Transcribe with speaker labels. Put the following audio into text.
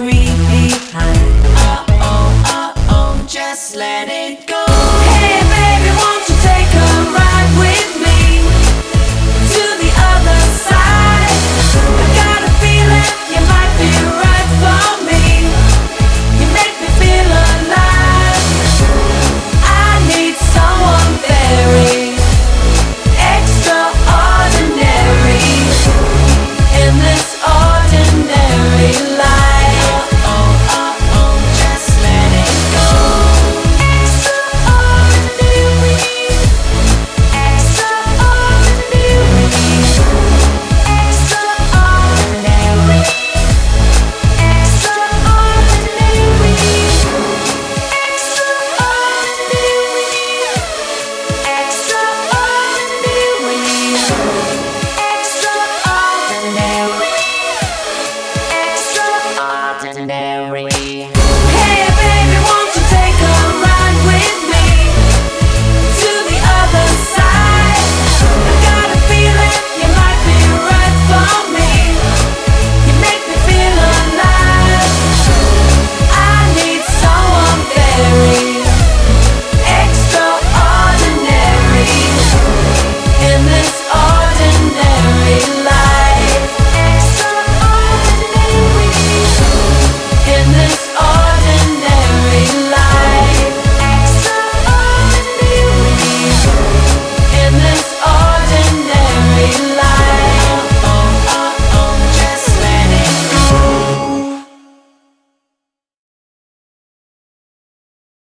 Speaker 1: memories